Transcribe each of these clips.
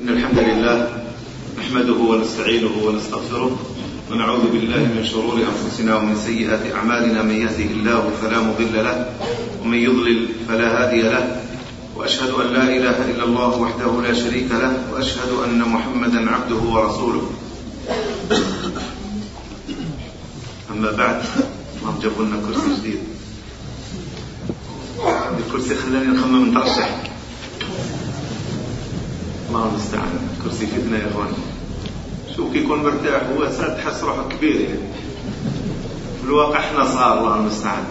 إن الحمد لله نحمده ونستعينه ونستغفره ونعوذ بالله من شرور أنفسنا ومن سيئات أعمالنا من يهده الله فلا مضل له ومن يضلل فلا هادي له وأشهد أن لا إله إلا الله وحده لا شريك له وأشهد أن محمدا عبده ورسوله. أما بعد اللهم جاب لنا كرسي جديد. الكرسي خلاني نخمم نترشح الله المستعان كرسي في يا اخوان؟ شوف كي يكون مرتاح هو ساعات تحس روحك كبير يعني في الواقع إحنا صغار الله المستعان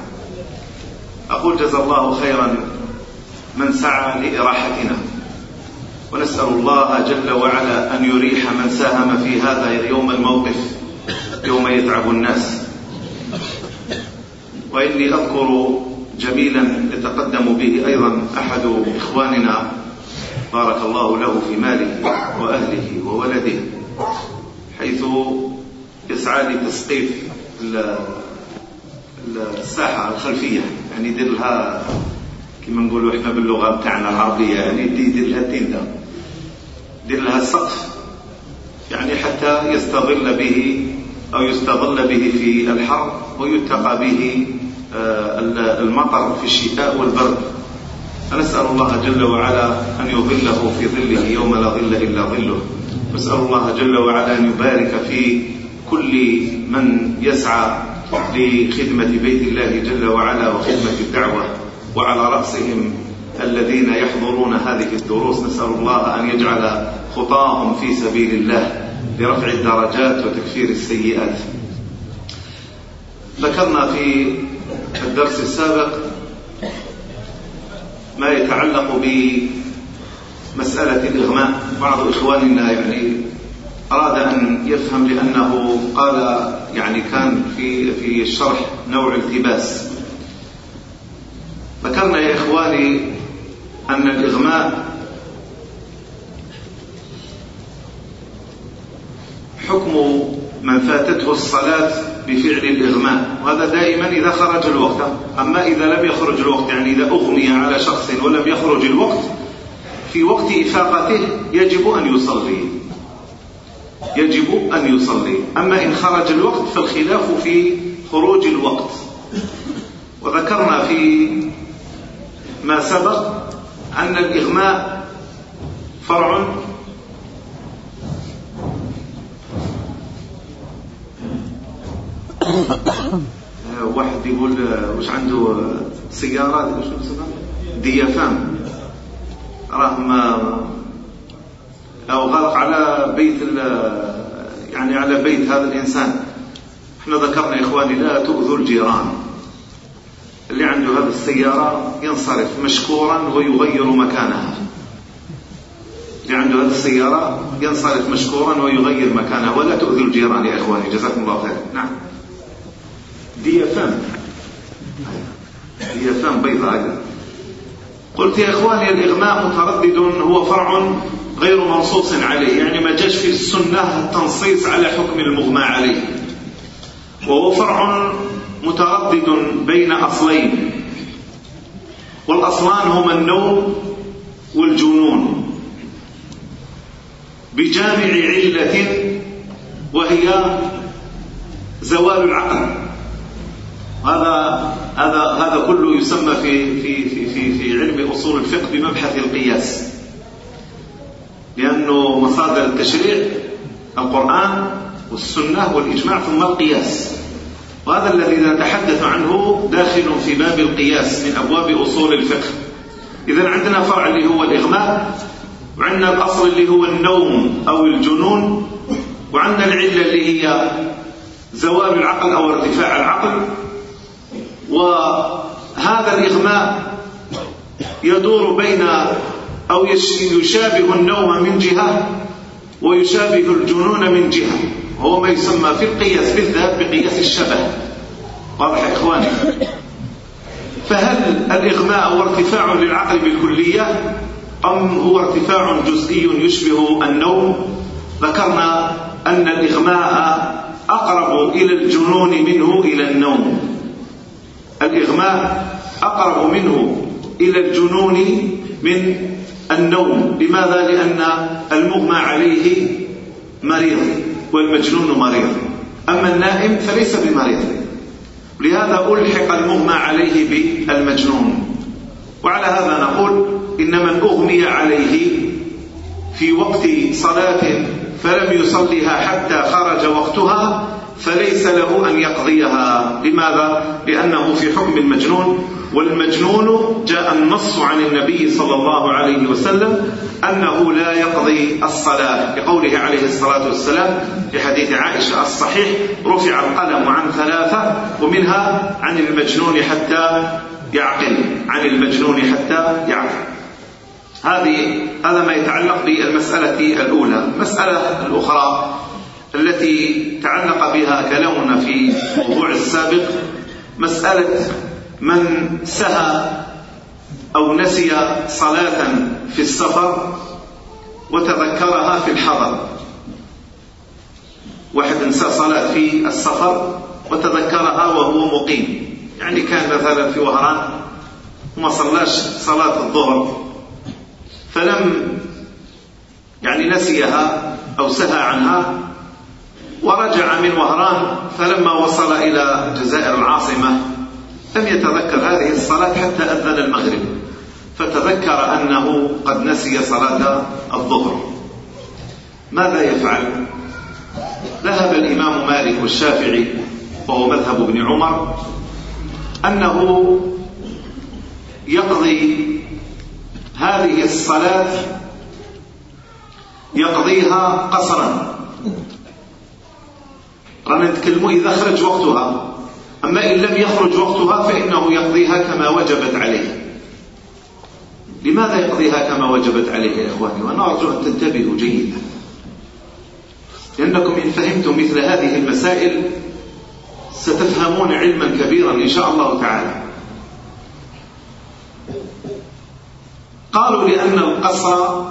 أقول جزا الله خيرا من سعى لإراحتنا۔ ونسأل الله جل وعلا أن يريح من ساهم في هذا يوم الموقف يوم يتعب الناس. وإني أذكر جميلا يتقدم به أيضا أحد إخواننا بارك الله له في ماله وأهله وولده حيث يسعى لتسقيف الساحة الخلفية. يعني يدير لها كما نقولوا إحنا باللغة بتاعنا العربية يعني يدير لها تندة يدير لها السقف. يعني حتى يستظل به أو يستظل به في الحر ويتقى به آه، المطر في الشتاء والبرد. فنسأل الله جل وعلا أن يظله في ظله يوم لا ظل إلا ظله. نسأل الله جل وعلا أن يبارك في كل من يسعى لخدمة بيت الله جل وعلا وخدمة الدعوة وعلى رأسهم الذين يحضرون هذه الدروس. نسأل الله أن يجعل خطاهم في سبيل الله لرفع الدرجات وتكفير السيئات. ذكرنا في الدرس السابق ما يتعلق بمسألة الإغماء. بعض إخواننا يعني أراد أن يفهم لأنه قال يعني كان في في الشرح نوع التباس. ذكرنا يا إخواني أن الإغماء حكم من فاتته الصلاة بفعل الإغماء وهذا دائما إذا خرج الوقت. أما إذا لم يخرج الوقت يعني إذا أغمي على شخص ولم يخرج الوقت في وقت إفاقته يجب أن يصلي. يجب أن يصلي. أما إن خرج الوقت فالخلاف في خروج الوقت. وذكرنا في ما سبق أن الإغماء فرع آه، واحد يقول آه، واش عنده آه، سيارة؟ واش اسمها ديافام راهم أو غرق على بيت يعني على بيت هذا الإنسان. إحنا ذكرنا يا إخواني لا تؤذوا الجيران. اللي عنده هذه السيارة ينصرف مشكورا ويغير مكانها. اللي عنده هذه السيارة ينصرف مشكورا ويغير مكانها. ولا تؤذوا الجيران يا إخواني. جزاكم الله خير. نعم. DSM DSM بيضة أيضا قلت يا إخواني الإغماء متردد هو فرع غير منصوص عليه يعني ما جاش في السنة التنصيص على حكم المغمى عليه. وهو فرع متردد بين أصلين. والأصلان هما النوم والجنون. بجامع علة وهي زوال العقل. هذا هذا هذا كله يسمى في في في في, في علم أصول الفقه بمبحث القياس. لأنه مصادر التشريع القرآن والسنة والإجماع ثم القياس. وهذا الذي نتحدث عنه داخل في باب القياس من أبواب أصول الفقه. اذا عندنا فرع اللي هو الإغماء وعندنا الأصل اللي هو النوم أو الجنون وعندنا العلة اللي هي زوال العقل أو ارتفاع العقل. وهذا الإغماء يدور بين أو يشابه النوم من جهة ويشابه الجنون من جهة. هو ما يسمى في القياس بالذات بقياس الشبه. واضح يا إخواني؟ فهل الإغماء هو ارتفاع للعقل بالكلية أم هو ارتفاع جزئي يشبه النوم؟ ذكرنا أن الإغماء أقرب إلى الجنون منه إلى النوم. الإغماء أقرب منه إلى الجنون من النوم. لماذا؟ لأن المغمى عليه مريض والمجنون مريض. أما النائم فليس بمريض. لهذا ألحق المغمى عليه بالمجنون. وعلى هذا نقول إن من أغمي عليه في وقت صلاة فلم يصلها حتى خرج وقتها فليس له أن يقضيها. لماذا؟ لأنه في حكم المجنون والمجنون جاء النص عن النبي صلى الله عليه وسلم أنه لا يقضي الصلاة لقوله عليه الصلاة والسلام في حديث عائشة الصحيح رفع القلم عن ثلاثة ومنها عن المجنون حتى يعقل عن المجنون حتى يعقل. هذه هذا ما يتعلق بالمسألة الأولى. المسألة الأخرى التي تعلق بها كلامنا في موضوع السابق مسألة من سهى أو نسي صلاة في السفر وتذكرها في الحضر. واحد نسى صلاة في السفر وتذكرها وهو مقيم. يعني كان مثلا في وهران وما صلاش صلاة الظهر فلم يعني نسيها أو سهى عنها ورجع من وهران فلما وصل إلى جزائر العاصمة لم يتذكر هذه الصلاة حتى أذن المغرب فتذكر أنه قد نسي صلاة الظهر ماذا يفعل؟ ذهب الإمام مالك والشافعي وهو مذهب ابن عمر أنه يقضي هذه الصلاة يقضيها قصرا رانا نتكلموا إذا خرج وقتها. أما إن لم يخرج وقتها فإنه يقضيها كما وجبت عليه. لماذا يقضيها كما وجبت عليه يا إخواني؟ وأنا أرجو أن تنتبهوا جيدا. لأنكم إن فهمتم مثل هذه المسائل ستفهمون علما كبيرا إن شاء الله تعالى. قالوا لأن القصر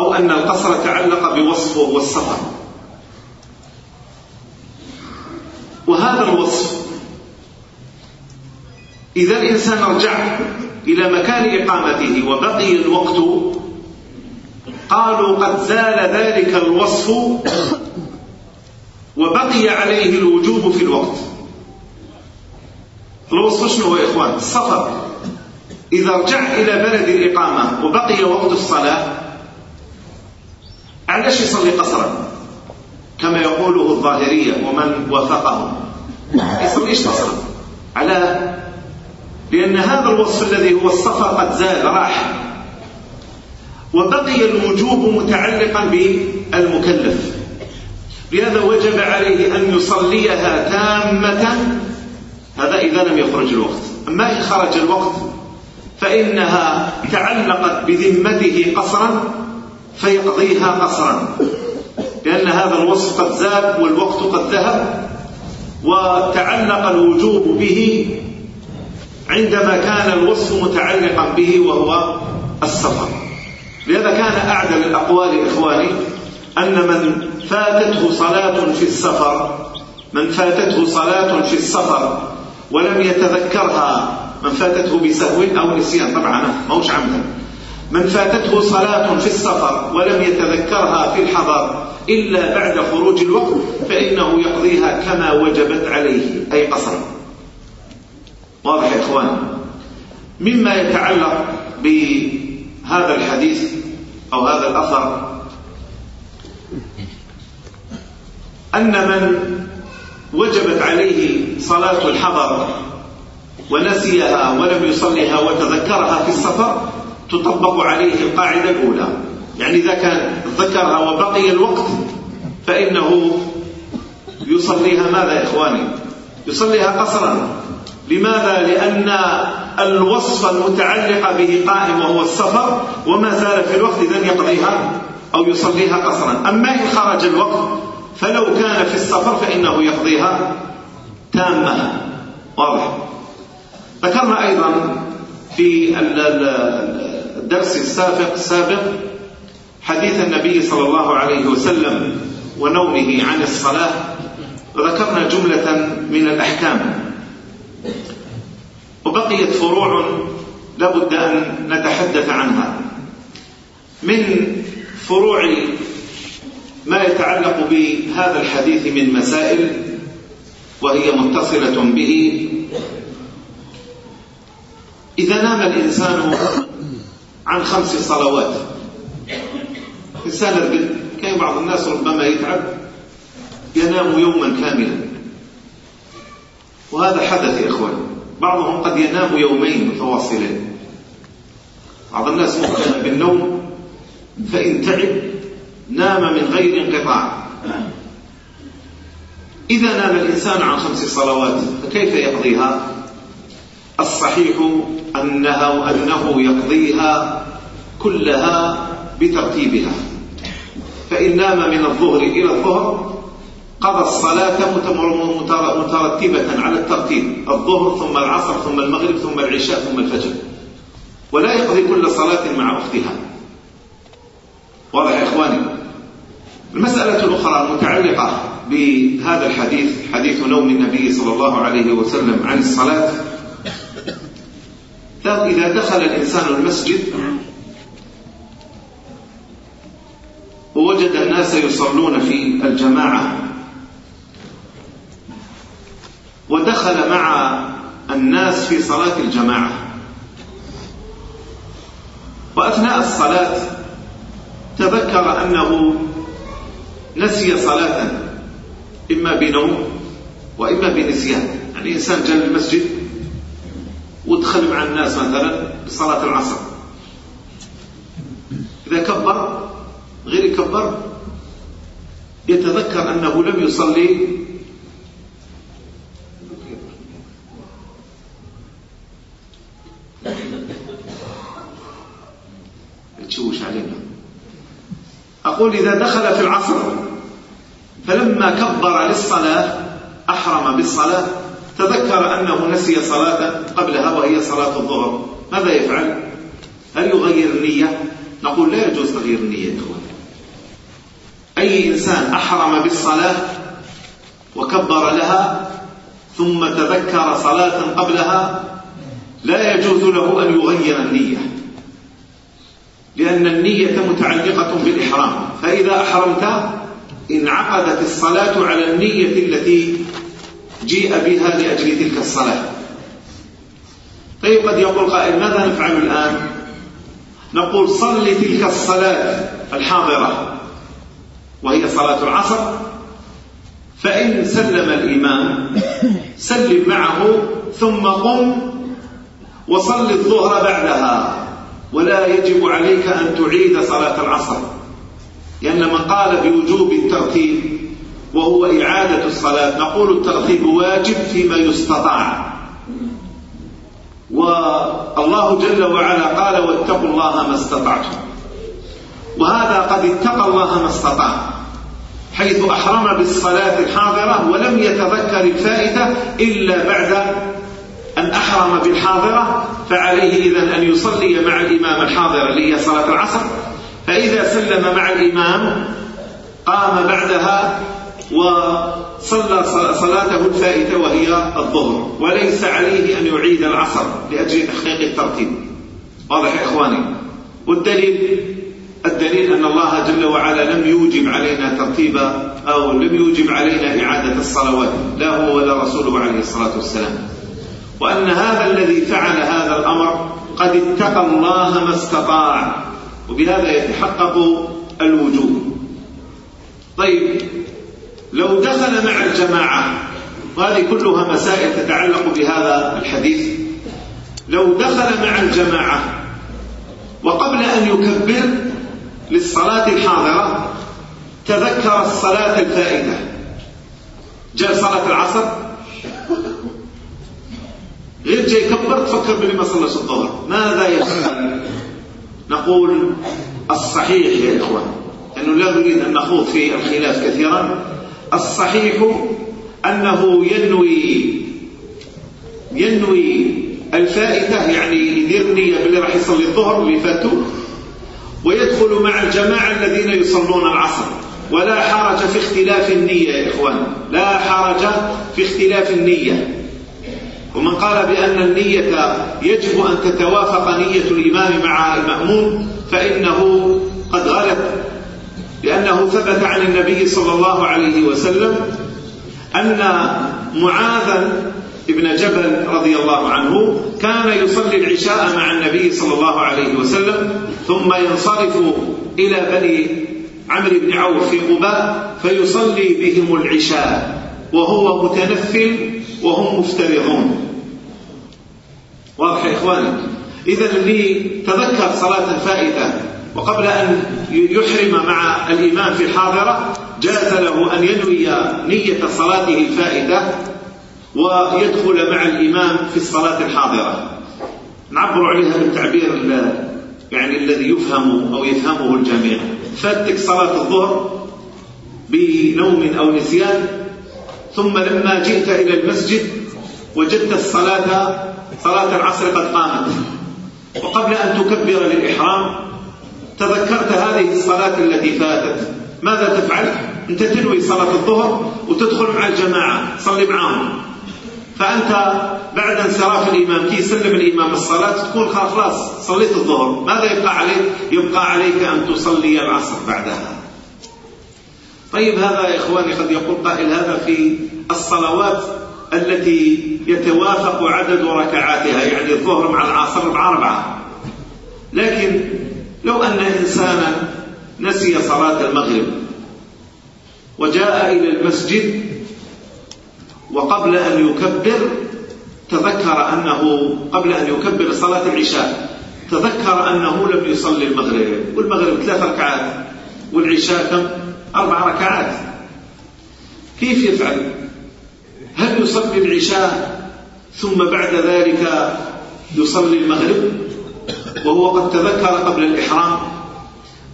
أو أن القصر تعلق بوصفه والسفر. وهذا الوصف إذا الإنسان رجع إلى مكان إقامته وبقي الوقت قالوا قد زال ذلك الوصف وبقي عليه الوجوب في الوقت. الوصف شنو يا إخوان؟ السفر. إذا رجع إلى بلد الإقامة وبقي وقت الصلاة علاش يصلي قصرا كما يقوله الظاهرية ومن وافقهم نعم. يصليش قصرا على لأن هذا الوصف الذي هو الصفا قد زال راح. وبقي الوجوب متعلقا بالمكلف. لهذا وجب عليه أن يصليها تامة. هذا إذا لم يخرج الوقت. أما إن خرج الوقت فإنها تعلقت بذمته قصرا. فيقضيها قصرا لأن هذا الوصف قد زاد والوقت قد ذهب وتعلق الوجوب به عندما كان الوصف متعلقا به وهو السفر. لهذا كان أعدل الأقوال إخواني أن من فاتته صلاة في السفر من فاتته صلاة في السفر ولم يتذكرها من فاتته بسهو أو نسيان طبعا موش عمدا. من فاتته صلاة في السفر ولم يتذكرها في الحضر إلا بعد خروج الوقت فإنه يقضيها كما وجبت عليه أي قصر. واضح يا إخوان. مما يتعلق بهذا الحديث أو هذا الأثر أن من وجبت عليه صلاة الحضر ونسيها ولم يصلها وتذكرها في السفر تطبق عليه القاعدة الأولى. يعني إذا كان ذكرها وبقي الوقت فإنه يصليها ماذا يا إخواني؟ يصليها قصرا. لماذا؟ لأن الوصف المتعلق به قائم وهو السفر وما زال في الوقت إذن يقضيها أو يصليها قصرا. أما إن خرج الوقت فلو كان في السفر فإنه يقضيها. تامة. واضح. ذكرنا أيضا في الدرس السابق السابق حديث النبي صلى الله عليه وسلم ونومه عن الصلاة ذكرنا جملة من الأحكام. وبقيت فروع لابد أن نتحدث عنها. من فروع ما يتعلق بهذا الحديث من مسائل وهي متصلة به. إذا نام الإنسان عن خمس صلوات. إنسان كان بعض الناس ربما يتعب ينام يوما كاملا. وهذا حدث يا إخوان. بعضهم قد ينام يومين متواصلين. بعض الناس مقتنع بالنوم فإن تعب نام من غير انقطاع. إذا نام الإنسان عن خمس صلوات فكيف يقضيها؟ الصحيح أنها أنه يقضيها كلها بترتيبها. فإن نام من الظهر إلى الظهر قضى الصلاة مترتبة على الترتيب الظهر ثم العصر ثم المغرب ثم العشاء ثم الفجر. ولا يقضي كل صلاة مع أختها. واضح يا إخواني؟ المسألة الأخرى المتعلقة بهذا الحديث حديث نوم النبي صلى الله عليه وسلم عن الصلاة لو إذا دخل الإنسان المسجد ووجد الناس يصلون في الجماعة. ودخل مع الناس في صلاة الجماعة. وأثناء الصلاة تذكر أنه نسي صلاة إما بنوم وإما بنسيان. يعني إنسان جاء المسجد ودخل مع الناس مثلا لصلاة العصر. إذا كبر غير يكبر يتذكر أنه لم يصلي. تشوش علينا. أقول إذا دخل في العصر فلما كبر للصلاة أحرم بالصلاة. تذكر أنه نسي صلاة قبلها وهي صلاة الظهر ماذا يفعل؟ هل يغير النية؟ نقول لا يجوز تغيير النية يا إخوان أي إنسان أحرم بالصلاة وكبر لها ثم تذكر صلاة قبلها لا يجوز له أن يغير النية لأن النية متعلقة بالإحرام فإذا أحرمت انعقدت الصلاة على النية التي جيء بها لأجل تلك الصلاة طيب قد يقول قائل ماذا نفعل الآن؟ نقول صل تلك الصلاة الحاضرة وهي صلاة العصر۔ فإن سلم الإمام سلم معه ثم قم وصل الظهر بعدها۔ ولا يجب عليك أن تعيد صلاة العصر لأن من قال بوجوب الترتيب وهو إعادة الصلاة. نقول الترتيب واجب فيما يستطاع. والله جل وعلا قال واتقوا الله ما استطعتم. وهذا قد اتقى الله ما استطاع. حيث أحرم بالصلاة الحاضرة ولم يتذكر الفائتة إلا بعد أن أحرم بالحاضرة فعليه إذن أن يصلي مع الإمام الحاضر اللي هي صلاة العصر. فإذا سلم مع الإمام قام بعدها وصلى صلاته الفائتة وهي الظهر وليس عليه أن يعيد العصر لأجل تحقيق الترتيب. واضح يا إخواني؟ والدليل الدليل أن الله جل وعلا لم يوجب علينا ترتيب أو لم يوجب علينا إعادة الصلوات لا هو ولا رسوله عليه الصلاة والسلام. وأن هذا الذي فعل هذا الأمر قد اتقى الله ما استطاع وبهذا يتحقق الوجوب. طيب كان مع الجماعة. وهذه كلها مسائل تتعلق بهذا الحديث. لو دخل مع الجماعة وقبل أن يكبر للصلاة الحاضرة تذكر الصلاة الفائتة. جاء صلاة العصر. غير جاي كبر تفكر بلي ما صلاش الظهر. ماذا يفعل؟ نقول الصحيح يا إخوان أنه لا نريد أن نخوض في الخلاف كثيرا. الصحيح أنه ينوي ينوي الفائتة يعني يدير نية باللي راح يصلي الظهر اللي فاتوا ويدخل مع الجماعة الذين يصلون العصر. ولا حرج في اختلاف النية يا إخوان. لا حرج في اختلاف النية. ومن قال بأن النية يجب أن تتوافق نية الإمام مع المأمون فإنه قد غلب لأنه ثبت عن النبي صلى الله عليه وسلم أن معاذا ابن جبل رضي الله عنه كان يصلي العشاء مع النبي صلى الله عليه وسلم ثم ينصرف إلى بني عمرو بن عوف في قباء فيصلي بهم العشاء وهو متنفل وهم مفترضون. واضح يا إخواني؟ إذا لي تذكر صلاة فائتة وقبل أن يحرم مع الإمام في الحاضرة جاز له أن ينوي نية صلاته الفائتة ويدخل مع الإمام في الصلاة الحاضرة. نعبر عليها بالتعبير يعني الذي يفهم أو يفهمه الجميع. فاتك صلاة الظهر بنوم أو نسيان ثم لما جئت إلى المسجد وجدت الصلاة صلاة العصر قد قامت. وقبل أن تكبر للإحرام تذكرت هذه الصلاة التي فاتت. ماذا تفعل؟ أنت تنوي صلاة الظهر وتدخل مع الجماعة صلي معاهم فأنت بعد انصراف الإمام كي يسلم الإمام الصلاة تكون خلاص صليت الظهر. ماذا يبقى عليك؟ يبقى عليك أن تصلي العصر بعدها. طيب هذا يا إخواني قد يقول قائل هذا في الصلوات التي يتوافق عدد ركعاتها يعني الظهر مع العصر مع أربعة لكن لو أن إنسانا نسي صلاة المغرب وجاء إلى المسجد وقبل أن يكبر تذكر أنه قبل أن يكبر صلاة العشاء تذكر أنه لم يصلي المغرب والمغرب ثلاث ركعات والعشاء كم؟ أربع ركعات. كيف يفعل؟ هل يصلي العشاء ثم بعد ذلك يصلي المغرب؟ وهو قد تذكر قبل الإحرام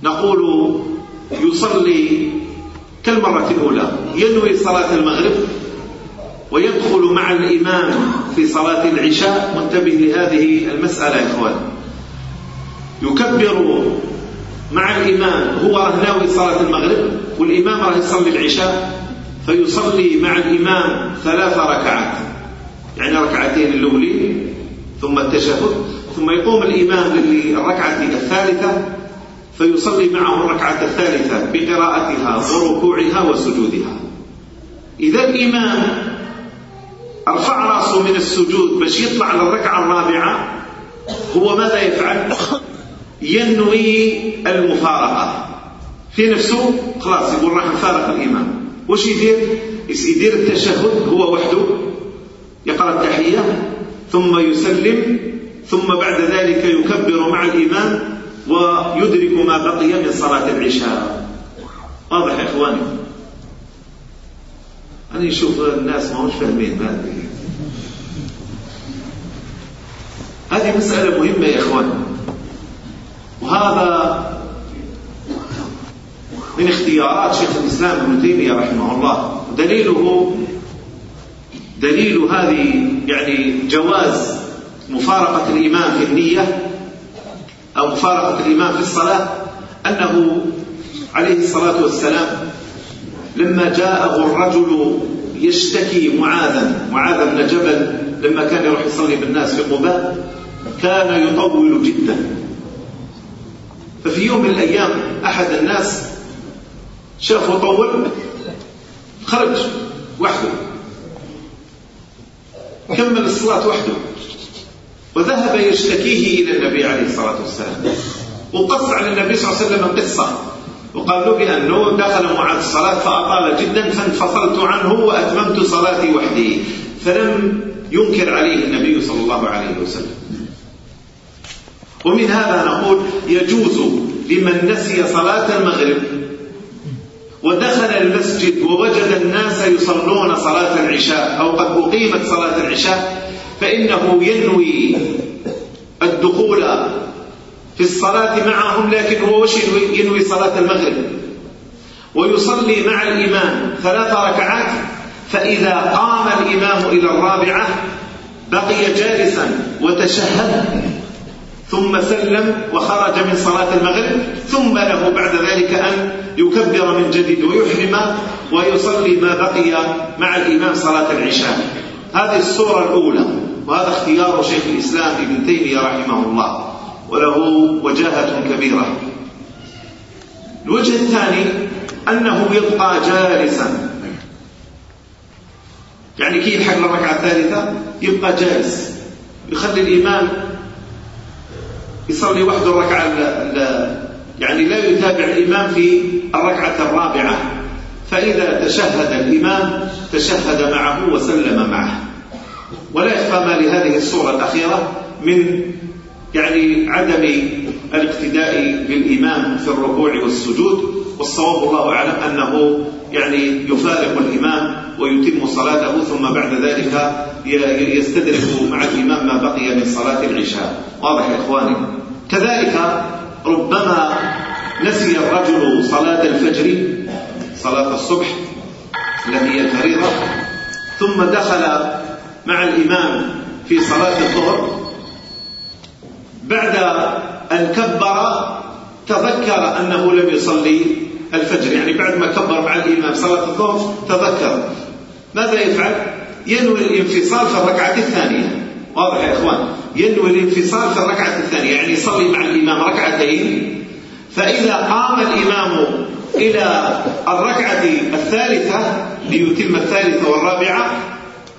نقول يصلي كالمرة الأولى ينوي صلاة المغرب ويدخل مع الإمام في صلاة العشاء. منتبه لهذه المسألة يا إخوان. يكبر مع الإمام هو رهناوي صلاة المغرب والإمام راه يصلي العشاء فيصلي مع الإمام ثلاث ركعات يعني ركعتين اللولين ثم التشهد. ثم يقوم الإمام للركعة الثالثة فيصلي معه الركعة الثالثة بقراءتها وركوعها وسجودها إذا الإمام أرفع رأسه من السجود باش يطلع للركعة الرابعة هو ماذا يفعل؟ ينوي المفارقة في نفسه خلاص يقول راح نفارق الإمام وش يدير؟ يدير التشهد هو وحده يقرأ التحية ثم يسلم ثم بعد ذلك يكبر مع الإمام ويدرك ما بقي من صلاة العشاء. واضح يا إخواني؟ أنا نشوف الناس ما هوش فاهمين ما هذه مسألة مهمة يا إخواني وهذا من اختيارات شيخ الإسلام ابن تيمية رحمه الله. دليله دليل هذه يعني جواز مفارقة الإمام في النية أو مفارقة الإمام في الصلاة أنه عليه الصلاة والسلام لما جاءه الرجل يشتكي معاذا معاذا بن جبل لما كان يروح يصلي بالناس في قباء كان يطول جدا. ففي يوم من الأيام أحد الناس شافه طول خرج وحده كمل الصلاة وحده. وذهب يشتكيه إلى النبي عليه الصلاة والسلام. وقص على النبي صلى الله عليه وسلم قصة. وقال له بأنه دخل معاذ الصلاة فأطال جدا فانفصلت عنه وأتممت صلاتي وحدي. فلم ينكر عليه النبي صلى الله عليه وسلم. ومن هذا نقول يجوز لمن نسي صلاة المغرب ودخل المسجد ووجد الناس يصلون صلاة العشاء أو قد أقيمت صلاة العشاء فإنه ينوي الدخول في الصلاة معهم لكن هو وش ينوي؟ صلاة المغرب. ويصلي مع الإمام ثلاث ركعات فإذا قام الإمام إلى الرابعة بقي جالسا وتشهد ثم سلم وخرج من صلاة المغرب ثم له بعد ذلك أن يكبر من جديد ويحرم ويصلي ما بقي مع الإمام صلاة العشاء. هذه الصورة الأولى وهذا اختيار شيخ الإسلام ابن تيمية رحمه الله وله وجاهة كبيرة. الوجه الثاني أنه يبقى جالسا. يعني كيف حق الركعة الثالثة؟ يبقى جالس. يخلي الإمام يصلي وحده الركعة يعني لا يتابع الإمام في الركعة الرابعة. فإذا تشهد الإمام تشهد معه وسلم معه. ولا إفهام لهذه الصورة الأخيرة من يعني عدم الاقتداء بالإمام في الركوع والسجود والصواب الله أعلم أنه يعني يفارق الإمام ويتم صلاته ثم بعد ذلك يستدرك مع الإمام ما بقي من صلاة العشاء. واضح يا إخواني؟ كذلك ربما نسي الرجل صلاة الفجر صلاة الصبح التي هي الفريضة ثم دخل مع الإمام في صلاة الظهر بعد أن كبر تذكر أنه لم يصلي الفجر. يعني بعد ما كبر مع الإمام صلاة الظهر تذكر. ماذا يفعل؟ ينوي الانفصال في الركعة الثانية. واضح يا إخوان؟ ينوي الانفصال في الركعة الثانية. يعني يصلي مع الإمام ركعتين. فإذا قام الإمام إلى الركعة الثالثة ليتم الثالثة والرابعة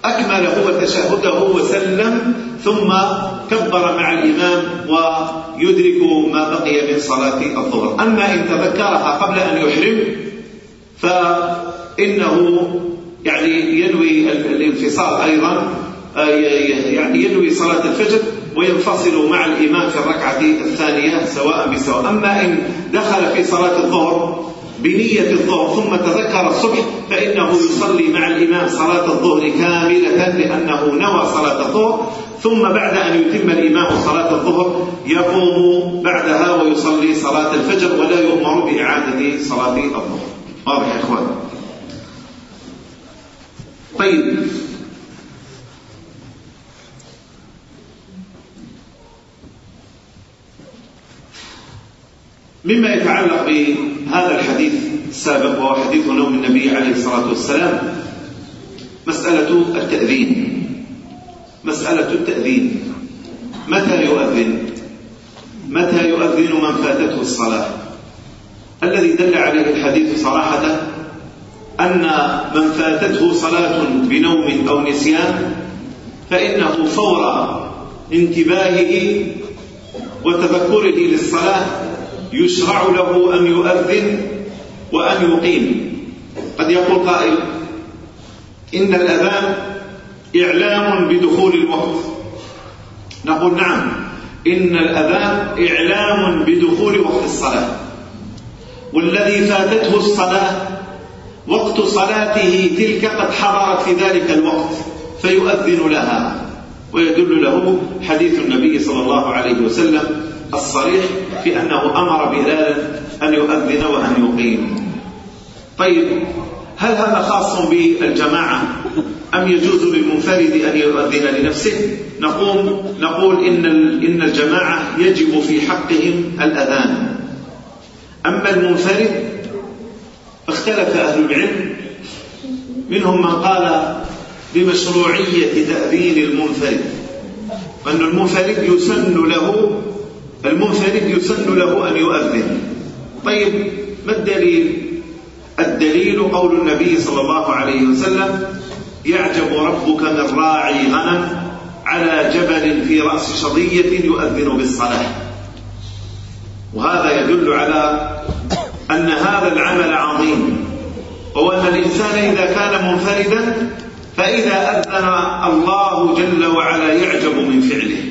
أكمل هو تشهده وسلم ثم كبر مع الإمام ويدرك ما بقي من صلاة الظهر. أما إن تذكرها قبل أن يحرم فإنه يعني ينوي الانفصال أيضا آه، يعني ينوي صلاة الفجر وينفصل مع الإمام في الركعة الثانية سواء بسواء. أما إن دخل في صلاة الظهر بنية الظهر ثم تذكر الصبح فإنه يصلي مع الإمام صلاة الظهر كاملة لأنه نوى صلاة الظهر. ثم بعد أن يتم الإمام صلاة الظهر يقوم بعدها ويصلي صلاة الفجر ولا يؤمر بإعادة صلاة الظهر. واضح يا إخوان؟ طيب. مما يتعلق بهذا الحديث السابق وهو حديث نوم النبي عليه الصلاة والسلام. مسألة التأذين. مسألة التأذين. متى يؤذن؟ متى يؤذن من فاتته الصلاة؟ الذي دل عليه الحديث صراحة أن من فاتته صلاة بنوم أو نسيان فإنه فور انتباهه وتذكره للصلاة يشرع له أن يؤذن وأن يقيم. قد يقول قائل إن الأذان إعلام بدخول الوقت. نقول نعم إن الأذان إعلام بدخول وقت الصلاة. والذي فاتته الصلاة وقت صلاته تلك قد حضرت في ذلك الوقت فيؤذن لها. ويدل له حديث النبي صلى الله عليه وسلم الصريح في أنه أمر بلال أن يؤذن وأن يقيم. طيب هل هذا خاص بالجماعة أم يجوز للمنفرد أن يؤذن لنفسه؟ نقوم نقول إن, إن الجماعة يجب في حقهم الأذان. أما المنفرد اختلف أهل العلم. منهم من قال بمشروعية تأذين المنفرد وأن المنفرد يسن له المنفرد يسن له أن يؤذن. طيب ما الدليل؟ الدليل قول النبي صلى الله عليه وسلم يعجب ربك من راعي غنم على جبل في رأس شضية يؤذن بالصلاة. وهذا يدل على أن هذا العمل عظيم. وأن الإنسان إذا كان منفردا فإذا أذن الله جل وعلا يعجب من فعله.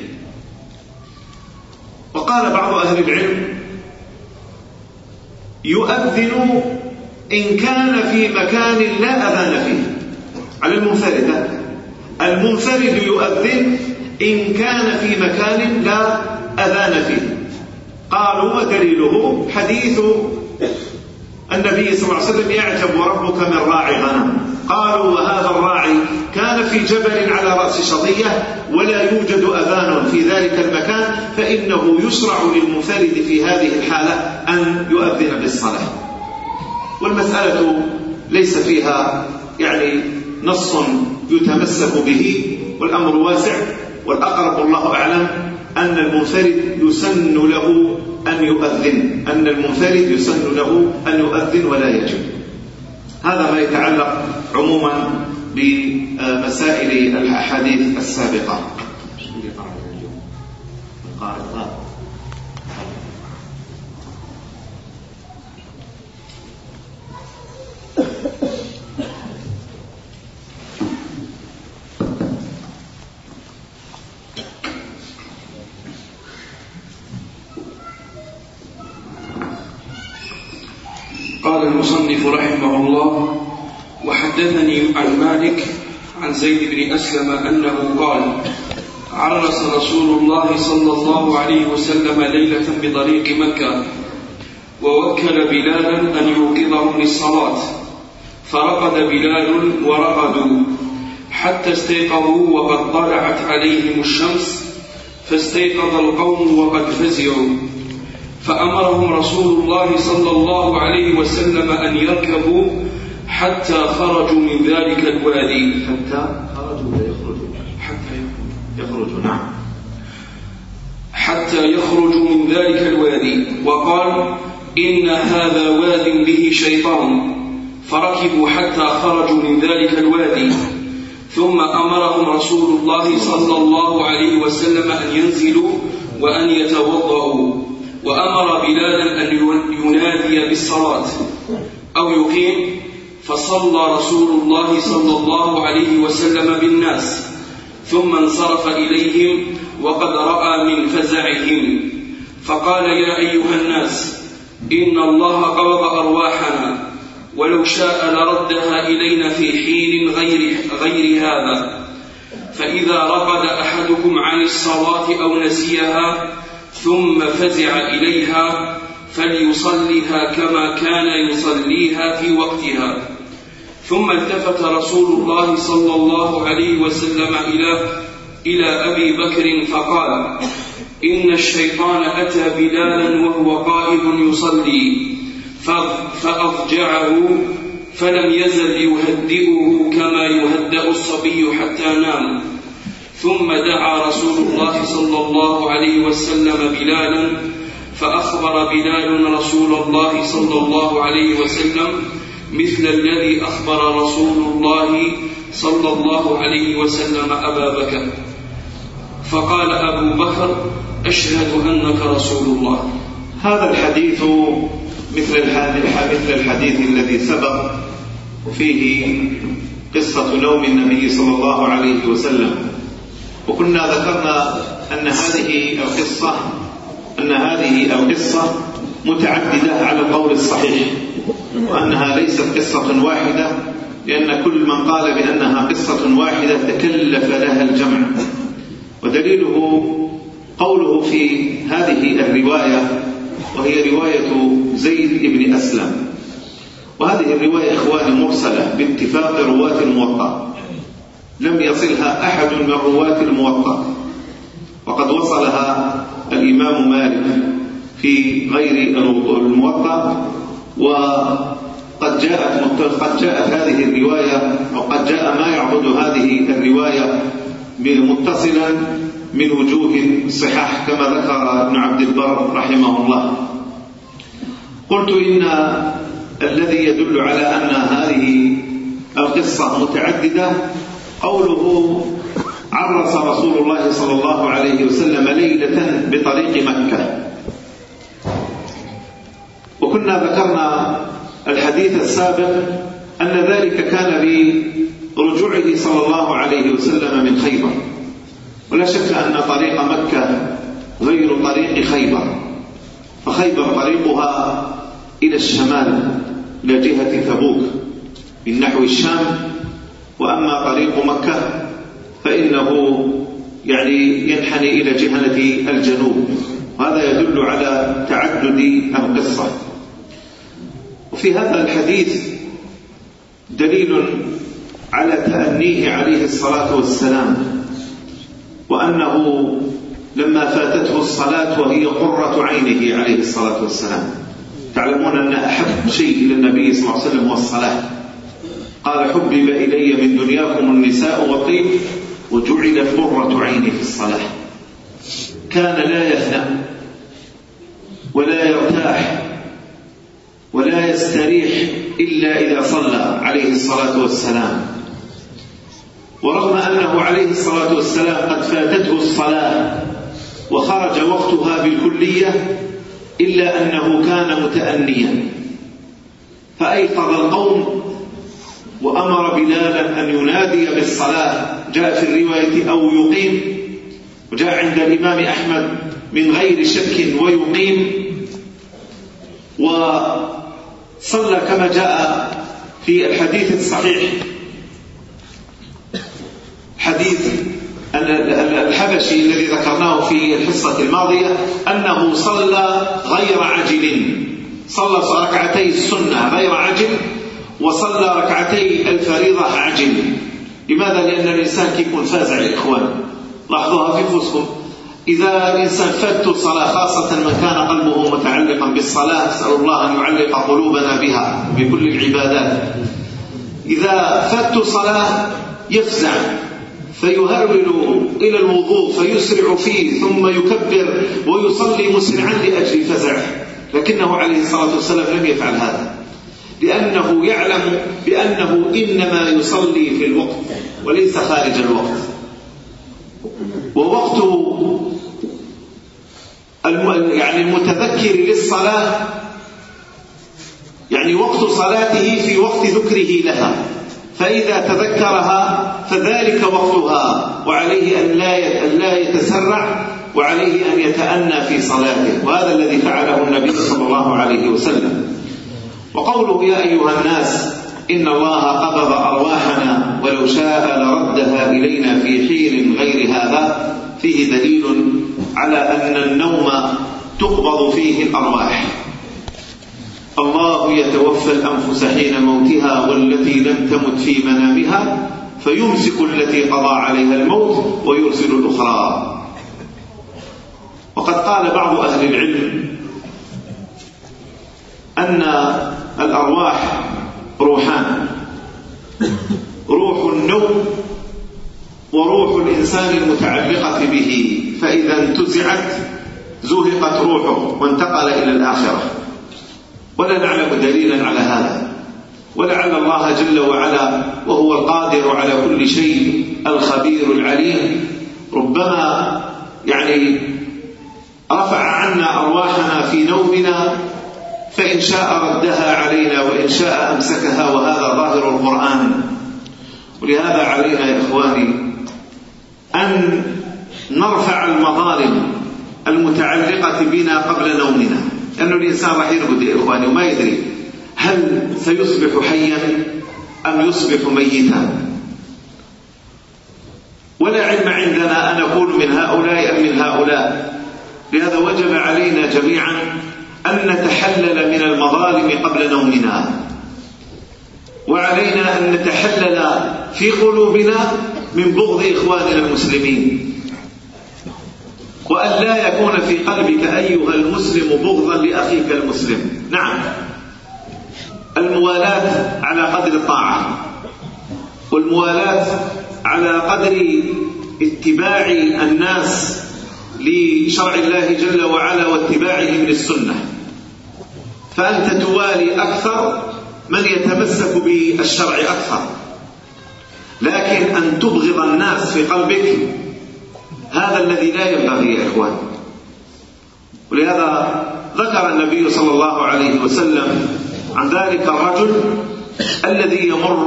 وقال بعض أهل العلم يؤذن إن كان في مكان لا أذان فيه. على المنفردة المنفرد يؤذن إن كان في مكان لا أذان فيه. قالوا ودليله حديث النبي صلى الله عليه وسلم يعجب ربك من راعي غنم قالوا وهذا الراعي كان في جبل على رأس شظية ولا يوجد أذان ذلك المكان فإنه يشرع للمنفرد في هذه الحالة أن يؤذن بالصلاة. والمسألة ليس فيها يعني نص يتمسك به والأمر واسع والأقرب الله أعلم أن المنفرد يسن له أن يؤذن أن المنفرد يسن له أن يؤذن ولا يجب. هذا ما يتعلق عموما بمسائل الأحاديث السابقة. قارضة قال المصنف رحمه الله وحدثني عن مالك عن زيد بن أسلم أنه قال عرس رسول الله صلى الله عليه وسلم ليلة بطريق مكة ووكل بلالا أن يوقظهم للصلاة. فرقد بلال ورقدوا. حتى استيقظوا وقد طلعت عليهم الشمس فاستيقظ القوم وقد فزعوا. فأمرهم رسول الله صلى الله عليه وسلم أن يركبوا حتى خرجوا من ذلك الوادي. حتى يخرج. نعم. حتى يخرج من ذلك الوادي وقال إن هذا واد به شيطان. فركبوا حتى خرجوا من ذلك الوادي. ثم أمرهم رسول الله صلى الله عليه وسلم أن ينزلوا وأن يتوضأوا وأمر بلالا أن ينادي بالصلاة أو يقيم. فصلى رسول الله صلى الله عليه وسلم بالناس. ثم انصرف إليهم وقد رأى من فزعهم. فقال يا أيها الناس إن الله قبض أرواحنا ولو شاء لردها إلينا في حين غير, غير هذا. فإذا رقد أحدكم عن الصلاة أو نسيها ثم فزع إليها فليصليها كما كان يصليها في وقتها. ثم التفت رسول الله صلى الله عليه وسلم إلى, إلى أبي بكر فقال إن الشيطان أتى بلالا وهو قائد يصلي. فأضجعه فلم يزل يهدئه كما يهدأ الصبي حتى نام. ثم دعا رسول الله صلى الله عليه وسلم بلالا فأخبر بلال رسول الله صلى الله عليه وسلم مثل الذي أخبر رسول الله صلى الله عليه وسلم أبا بكر. فقال أبو بكر أشهد أنك رسول الله. هذا الحديث مثل مثل الحديث الذي سبق وفيه قصة نوم النبي صلى الله عليه وسلم. وكنا ذكرنا أن هذه القصة أن هذه القصة متعددة على القول الصحيح. وأنها ليست قصة واحدة لأن كل من قال بأنها قصة واحدة تكلف لها الجمع. ودليله قوله في هذه الرواية وهي رواية زيد بن أسلم. وهذه الرواية إخواني مرسلة باتفاق رواة الموطأ. لم يصلها أحد من رواة الموطأ. وقد وصلها الإمام مالك في غير الموطأ و قد جاءت قد جاءت هذه الرواية أو قد جاء ما يعبد هذه الرواية متصلا من وجوه صحاح كما ذكر ابن عبد البر رحمه الله. قلت إن الذي يدل على أن هذه القصة متعددة قوله عرس رسول الله صلى الله عليه وسلم ليلة بطريق مكة. وكنا ذكرنا الحديث السابق أن ذلك كان برجوعه صلى الله عليه وسلم من خيبر. ولا شك أن طريق مكة غير طريق خيبر. فخيبر طريقها إلى الشمال إلى جهة تبوك من نحو الشام. وأما طريق مكة فإنه يعني ينحني إلى جهة الجنوب. وهذا يدل على تعدد القصة. وفي هذا الحديث دليل على تأنيه عليه الصلاة والسلام وأنه لما فاتته الصلاة وهي قرة عينه عليه الصلاة والسلام. تعلمون أن أحب شيء إلى النبي صلى الله عليه وسلم هو الصلاة. قال حبب إلي من دنياكم النساء وطيب وجعلت قرة عيني في الصلاة. كان لا يثنى ولا يرتاح ولا يستريح إلا إذا صلى عليه الصلاة والسلام. ورغم أنه عليه الصلاة والسلام قد فاتته الصلاة وخرج وقتها بالكلية إلا أنه كان متأنيا. فأيقظ القوم وأمر بلالا أن ينادي بالصلاة. جاء في الرواية أو يقيم. وجاء عند الإمام أحمد من غير شك ويقيم. ويقيم صلى كما جاء في الحديث الصحيح. حديث الحبشي الذي ذكرناه في الحصة الماضية أنه صلى غير عجل. صلى ركعتي السنة غير عجل وصلى ركعتي الفريضة عجل. لماذا؟ لأن الإنسان كيف فازع يا إخوان لاحظوها في فوسكم إذا الإنسان فات الصلاة خاصة من كان قلبه متعلقا بالصلاة أسأل الله أن يعلق قلوبنا بها بكل العبادات. إذا فات الصلاة يفزع فيهرول إلى الوضوء فيسرع فيه ثم يكبر ويصلي مسرعا لأجل فزعه لكنه عليه الصلاة والسلام لم يفعل هذا. لأنه يعلم بأنه إنما يصلي في الوقت وليس خارج الوقت. ووقته يعني المتذكر للصلاة يعني وقت صلاته في وقت ذكره لها فإذا تذكرها فذلك وقتها وعليه أن لا أن لا يتسرع وعليه أن يتأنى في صلاته وهذا الذي فعله النبي صلى الله عليه وسلم. وقوله يا أيها الناس إن الله قبض أرواحنا ولو شاء لردها إلينا في حين غير هذا فيه دليل على أن النوم تقبض فيه الأرواح. الله يتوفى الأنفس حين موتها والتي لم تمت في منامها فيمسك التي قضى عليها الموت ويرسل الأخرى. وقد قال بعض أهل العلم أن الأرواح روحان. روح النوم وروح الإنسان المتعلقة به. فإذا انتزعت زهقت روحه وانتقل إلى الآخرة ولا نعلم دليلا على هذا ولعل الله جل وعلا وهو القادر على كل شيء الخبير العليم ربما يعني رفع عنا أرواحنا في نومنا فإن شاء ردها علينا وإن شاء أمسكها وهذا ظاهر القرآن ولهذا علينا يا إخواني أن نرفع المظالم المتعلقة بنا قبل نومنا لأنه الإنسان راح يرقد يا إخواني وما يدري هل سيصبح حيا أم يصبح ميتا. ولا علم عندنا أن أكون من هؤلاء أم من هؤلاء. لهذا وجب علينا جميعا أن نتحلل من المظالم قبل نومنا وعلينا أن نتحلل في قلوبنا من بغض إخواننا المسلمين. وأن لا يكون في قلبك أيها المسلم بغضا لأخيك المسلم. نعم. الموالاة على قدر الطاعة. والموالاة على قدر اتباع الناس لشرع الله جل وعلا واتباعهم للسنة فأنت توالي أكثر من يتمسك بالشرع أكثر. لكن أن تبغض الناس في قلبك هذا الذي لا ينبغي يا إخوان. ولهذا ذكر النبي صلى الله عليه وسلم عن ذلك الرجل الذي يمر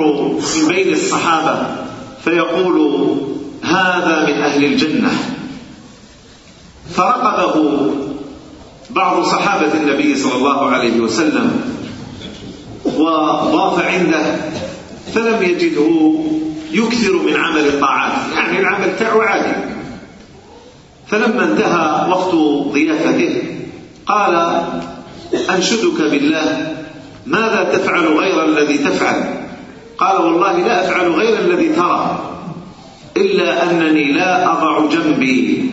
من بين الصحابة فيقول هذا من أهل الجنة. فرقبه بعض صحابة النبي صلى الله عليه وسلم وضاف عنده فلم يجده يكثر من عمل الطاعات. يعني العمل تاعه عادي. فلما انتهى وقت ضيافته قال أنشدك بالله ماذا تفعل غير الذي تفعل؟ قال والله لا أفعل غير الذي ترى إلا أنني لا أضع جنبي.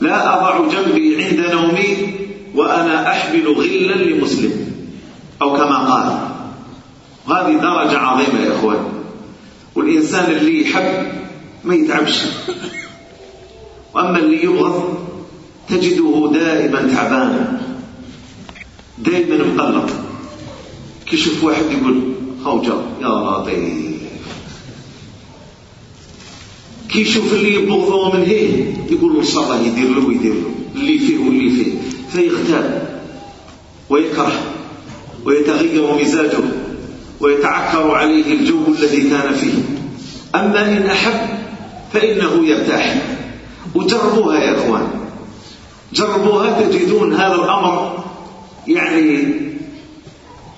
لا أضع جنبي عند نومي وأنا أحمل غلا لمسلم. أو كما قال. هذه درجة عظيمة يا أخوان. والإنسان اللي يحب ما يتعبش. وأما اللي يغض تجده دائما تعبانا دائما مقلق. كيشوف واحد يقول خوجة يا لطيف. كيشوف اللي يبغضه من هيه يقول له الله يدير له ويدير له اللي فيه واللي فيه. فيغتاب ويكره ويتغير مزاجه ويتعكر عليه الجو الذي كان فيه. أما إن أحب فإنه يرتاح. وجربوها يا إخوان جربوها تجدون هذا الأمر يعني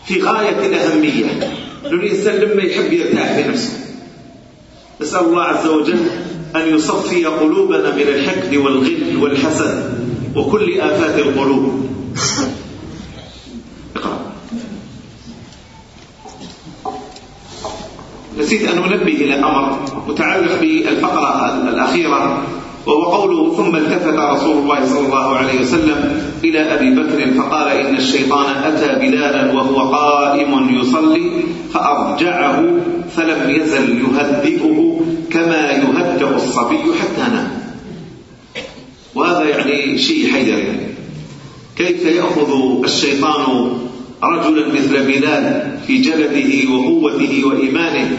في غاية الأهمية الإنسان لما يحب يرتاح في نفسه نسأل الله عز وجل أن يصفي قلوبنا من الحقد والغل والحسد وكل آفات القلوب. اقرأ. نسيت أن أنبه إلى أمر متعلق بالفقرة الأخيرة. وهو قوله ثم التفت رسول الله صلى الله عليه وسلم إلى أبي بكر فقال إن الشيطان أتى بلالا وهو قائم يصلي فأرجعه فلم يزل يهدئه كما يهدئ الصبي حتى نام. وهذا يعني شيء حيدر يعني كيف يأخذ الشيطان رجلا مثل بلال في جلده وقوته وإيمانه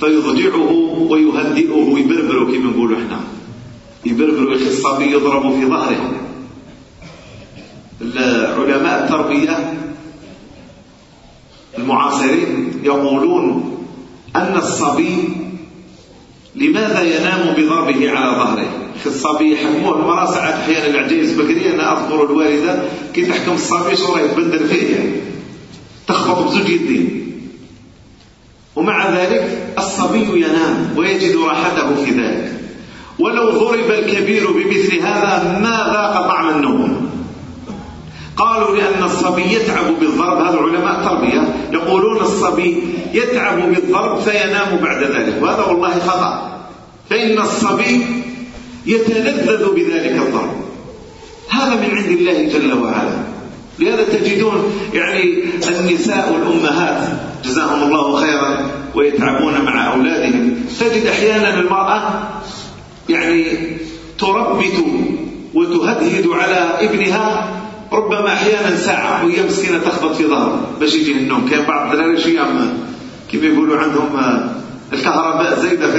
فيضجعه ويهدئه ويبربره كما نقول إحنا يبربر الخصابي يضرب في ظهره. علماء التربية المعاصرين يقولون أن الصبي لماذا ينام بضربه على ظهره؟ الصبي يحكموه المرأة ساعات أحيانا العجيز بكري أنا أذكر الوالدة كي تحكم الصبي شو راه يتبدل فيه. تخبط بزوج يدين ومع ذلك الصبي ينام ويجد راحته في ذلك ولو ضرب الكبير بمثل هذا ما ذاق طعم النوم. قالوا لأن الصبي يتعب بالضرب. هذا علماء تربية. يقولون الصبي يتعب بالضرب فينام بعد ذلك. وهذا والله خطأ. فإن الصبي يتلذذ بذلك الضرب. هذا من عند الله جل وعلا. لهذا تجدون يعني النساء الأمهات جزاهم الله خيرا ويتعبون مع أولادهم. تجد أحيانا المرأة يعني تربت وتهدهد على ابنها ربما أحيانا ساعة وهي مسكينه تخبط في ظهره باش يجيه النوم. كاين بعض الدراري شي كما يقولوا عندهم آه، الكهرباء زايدة في